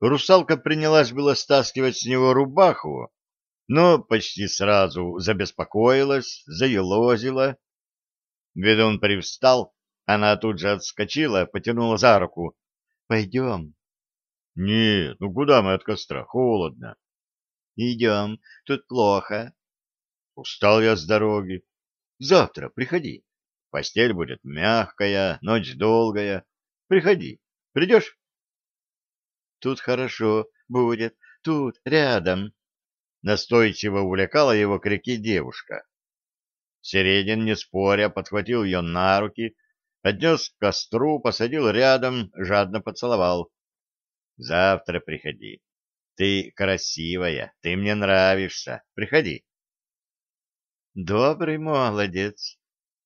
Русалка принялась было стаскивать с него рубаху, но почти сразу забеспокоилась, заелозила. Ведун привстал, она тут же отскочила, потянула за руку. — Пойдем. — Нет, ну куда мы от костра? Холодно. — Идем, тут плохо. — Устал я с дороги. Завтра приходи. Постель будет мягкая, ночь долгая. Приходи. Придешь? Тут хорошо будет, тут, рядом. Настойчиво увлекала его к реке девушка. Середин, не споря, подхватил ее на руки, отнес к костру, посадил рядом, жадно поцеловал. Завтра приходи. Ты красивая, ты мне нравишься. Приходи. Добрый молодец,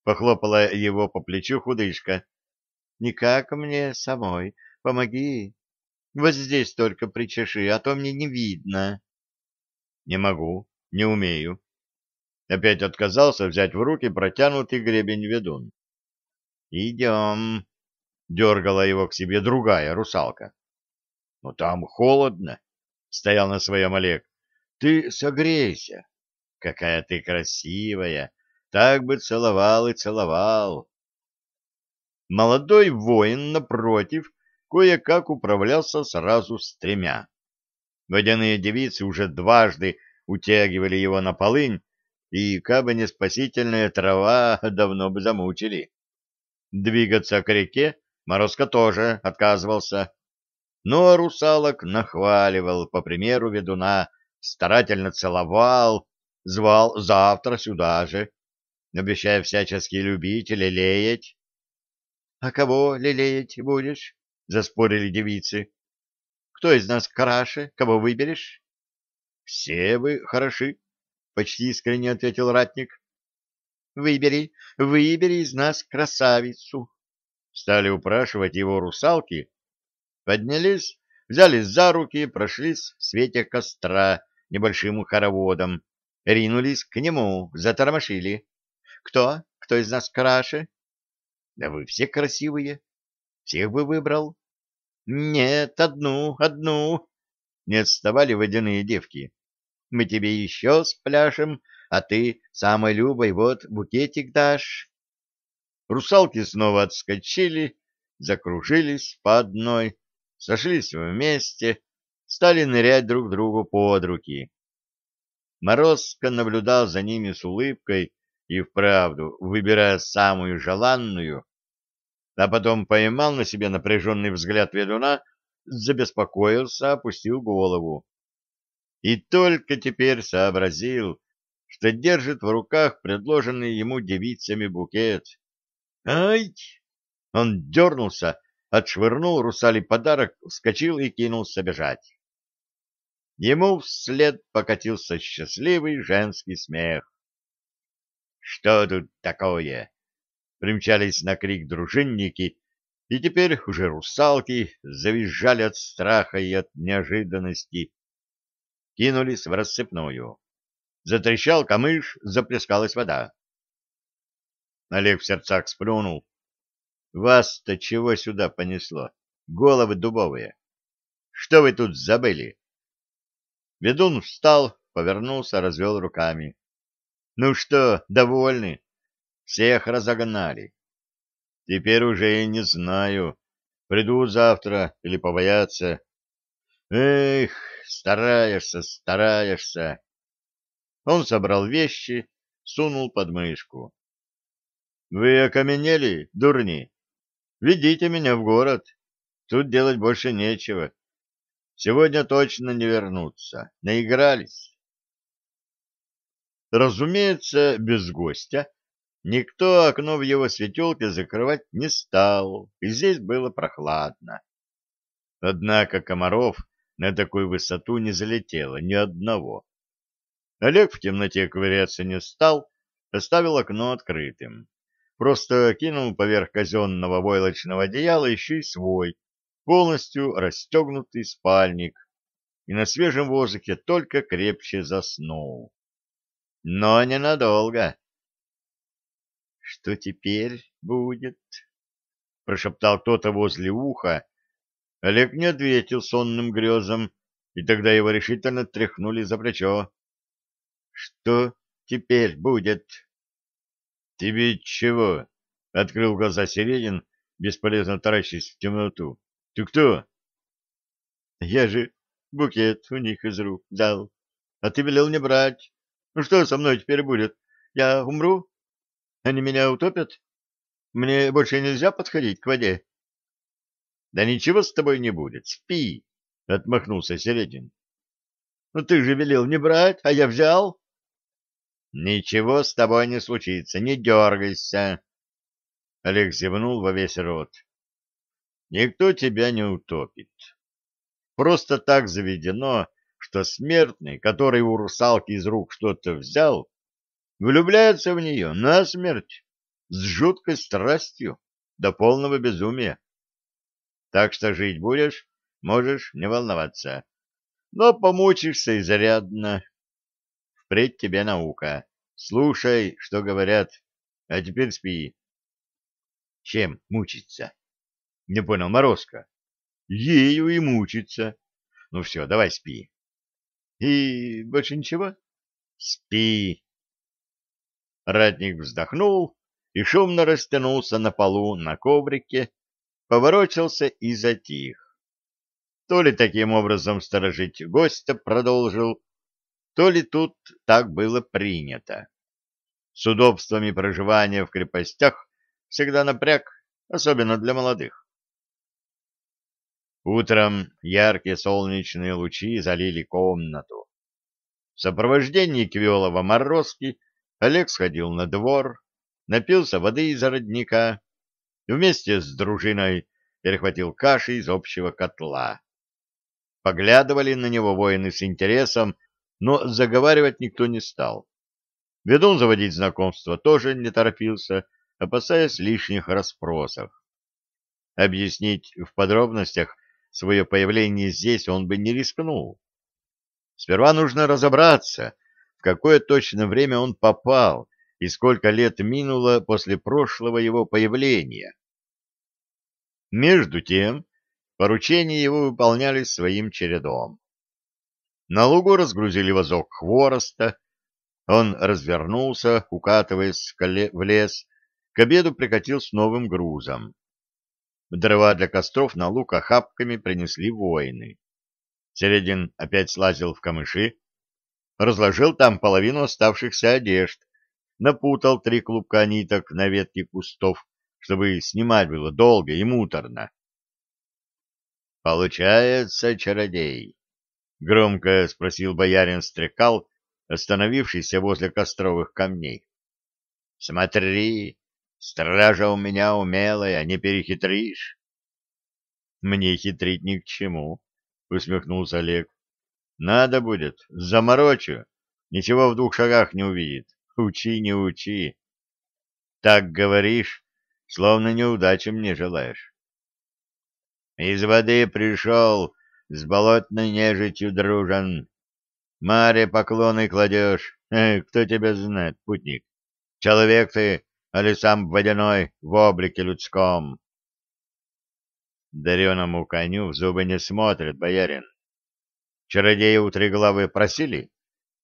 похлопала его по плечу худышка. Никак мне самой. Помоги. Вот здесь только причеши, а то мне не видно. Не могу, не умею. Опять отказался взять в руки протянутый гребень ведун. Идем, дергала его к себе другая русалка. Но там холодно, стоял на своем Олег. Ты согрейся. Какая ты красивая. Так бы целовал и целовал. Молодой воин, напротив, кое-как управлялся сразу с тремя. Водяные девицы уже дважды утягивали его на полынь, и, кабы не спасительная трава, давно бы замучили. Двигаться к реке Морозко тоже отказывался. Но русалок нахваливал, по примеру ведуна, старательно целовал, звал завтра сюда же, обещая всячески любить и лелеять. — А кого лелеять будешь? — заспорили девицы. — Кто из нас краше? Кого выберешь? — Все вы хороши, — почти искренне ответил ратник. — Выбери, выбери из нас красавицу. Стали упрашивать его русалки, поднялись, взялись за руки, прошлись в свете костра небольшим хороводом, ринулись к нему, затормошили. — Кто? Кто из нас краше? — Да вы все красивые. Всех бы выбрал. Нет, одну, одну. Не отставали водяные девки. Мы тебе еще спляшем, а ты самой любой вот букетик дашь. Русалки снова отскочили, закружились по одной, сошлись вместе, стали нырять друг другу под руки. Морозко наблюдал за ними с улыбкой и вправду, выбирая самую желанную, а потом поймал на себе напряженный взгляд ведуна, забеспокоился, опустил голову. И только теперь сообразил, что держит в руках предложенный ему девицами букет. «Ай!» Он дернулся, отшвырнул русали подарок, вскочил и кинулся бежать. Ему вслед покатился счастливый женский смех. «Что тут такое?» Примчались на крик дружинники, и теперь уже русалки завизжали от страха и от неожиданности. Кинулись в рассыпную. Затрещал камыш, заплескалась вода. Олег в сердцах сплюнул. «Вас-то чего сюда понесло? Головы дубовые. Что вы тут забыли?» Ведун встал, повернулся, развел руками. «Ну что, довольны?» Всех разогнали. Теперь уже и не знаю, приду завтра или побояться. Эх, стараешься, стараешься. Он собрал вещи, сунул под мышку. Вы окаменели, дурни? Ведите меня в город. Тут делать больше нечего. Сегодня точно не вернуться. Наигрались. Разумеется, без гостя Никто окно в его светелке закрывать не стал, и здесь было прохладно. Однако комаров на такую высоту не залетело ни одного. Олег в темноте ковыряться не стал, оставил окно открытым. Просто кинул поверх казенного войлочного одеяла еще и свой, полностью расстегнутый спальник, и на свежем воздухе только крепче заснул. Но ненадолго. Что теперь будет? прошептал кто-то возле уха, Олег не ответил сонным грезом, и тогда его решительно тряхнули за плечо. — Что теперь будет? — Тебе чего? — открыл глаза Середин, бесполезно таращись в темноту. — Ты кто? — Я же букет у них из рук дал, а ты велел не брать. Ну что со мной теперь будет? Я умру? Они меня утопят? Мне больше нельзя подходить к воде? — Да ничего с тобой не будет, спи, — отмахнулся Середин. — Ну ты же велел не брать, а я взял. — Ничего с тобой не случится, не дергайся. Олег зевнул во весь рот. — Никто тебя не утопит. Просто так заведено, что смертный, который у русалки из рук что-то взял, влюбляется в нее насмерть с жуткой страстью до полного безумия. Так что жить будешь, можешь не волноваться. Но помучишься изрядно. Впредь тебе наука. Слушай, что говорят. А теперь спи. Чем мучиться? Не понял Морозко. Ею и мучиться. Ну все, давай спи. И больше ничего? Спи. Ратник вздохнул и шумно растянулся на полу на коврике, поворочился и затих. То ли таким образом сторожить гостя продолжил, то ли тут так было принято. С удобствами проживания в крепостях всегда напряг, особенно для молодых. Утром яркие солнечные лучи залили комнату. В сопровождении Квелова Морозки Олег сходил на двор, напился воды из родника и вместе с дружиной перехватил каши из общего котла. Поглядывали на него воины с интересом, но заговаривать никто не стал. Ведун заводить знакомство тоже не торопился, опасаясь лишних расспросов. Объяснить в подробностях свое появление здесь он бы не рискнул. Сперва нужно разобраться, какое точно время он попал и сколько лет минуло после прошлого его появления. Между тем, поручения его выполнялись своим чередом. На лугу разгрузили вазок хвороста, он развернулся, укатываясь в лес, к обеду прикатил с новым грузом. Дрова для костров на луг охапками принесли воины. Середин опять слазил в камыши, разложил там половину оставшихся одежд, напутал три клубка ниток на ветке кустов, чтобы снимать было долго и муторно. «Получается, чародей?» — громко спросил боярин Стрекал, остановившийся возле костровых камней. «Смотри, стража у меня умелая, не перехитришь». «Мне хитрить ни к чему», — усмехнулся Олег. Надо будет, заморочу. Ничего в двух шагах не увидит. Учи, не учи. Так говоришь, словно неудачи мне желаешь. Из воды пришел, с болотной нежитью дружен. Маре поклоны кладешь. Кто тебя знает, путник? Человек ты, али сам водяной, в облике людском? Дареному коню в зубы не смотрит, боярин. Чародея у Триглавы просили?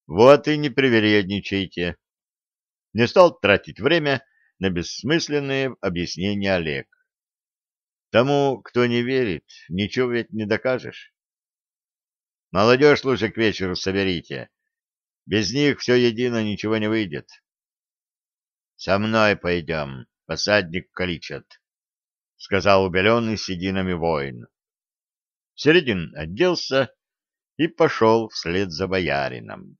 Вот и не привередничайте. Не стал тратить время на бессмысленные объяснения Олег. Тому, кто не верит, ничего ведь не докажешь. Молодежь лучше к вечеру соберите. Без них все едино ничего не выйдет. Со мной пойдем, посадник количат, — сказал убеленный сединами воин. Середин оделся и пошел вслед за боярином.